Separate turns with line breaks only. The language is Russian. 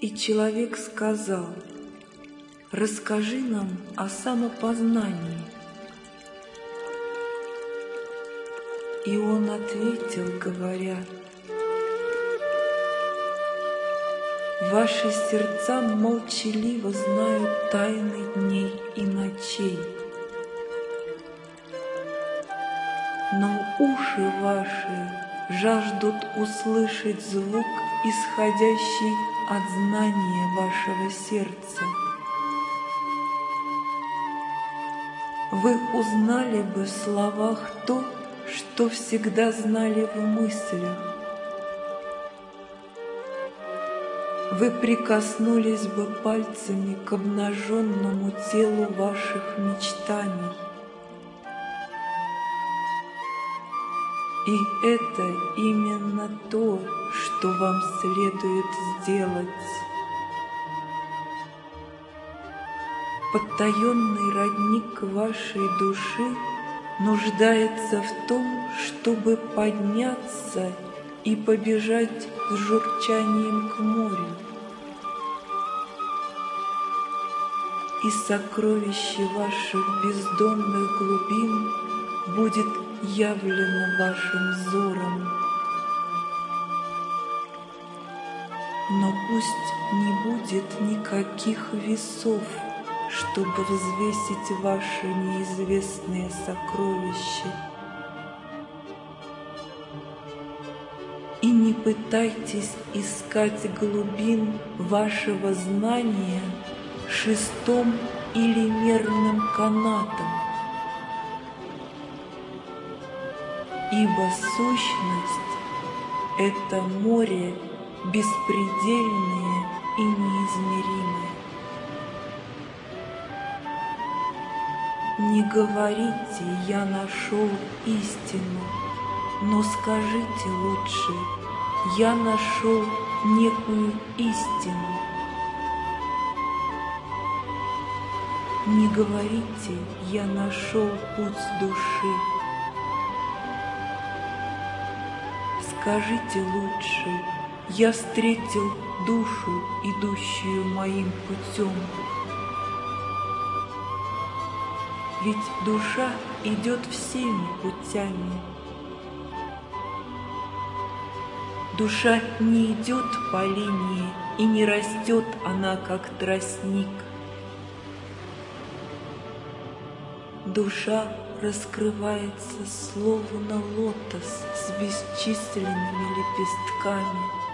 И человек сказал, расскажи нам о самопознании. И он ответил, говоря, Ваши сердца молчаливо знают тайны дней и ночей. Но уши ваши жаждут услышать звук, исходящий от знания вашего сердца. Вы узнали бы в словах то, что всегда знали в мыслях. Вы прикоснулись бы пальцами к обнаженному телу ваших мечтаний. И это именно то, что вам следует сделать. Подтаенный родник вашей души нуждается в том, чтобы подняться и побежать с журчанием к морю. И сокровище ваших бездонных глубин будет явлено вашим взором. Но пусть не будет никаких весов, чтобы взвесить ваши неизвестные сокровища. И не пытайтесь искать глубин вашего знания шестом или мерным канатом, ибо сущность — это море беспредельное и неизмеримое. Не говорите «я нашел истину», но скажите лучше «я нашел некую истину». Не говорите «я нашел путь души», Скажите лучше, я встретил душу, идущую моим путем. Ведь душа идет всеми путями. Душа не идет по линии, и не растет она, как тростник. Душа раскрывается словно лотос с бесчисленными лепестками.